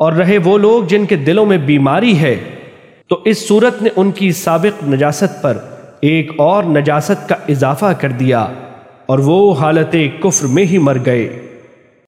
اور رہے وہ لوگ جن کے دلوں میں بیماری ہے۔ تو اس صورت نے ان کی سابق نجاست پر ایک اور نجاست کا اضافہ کر دیا اور وہ حالت کفر میں ہی مر گئے۔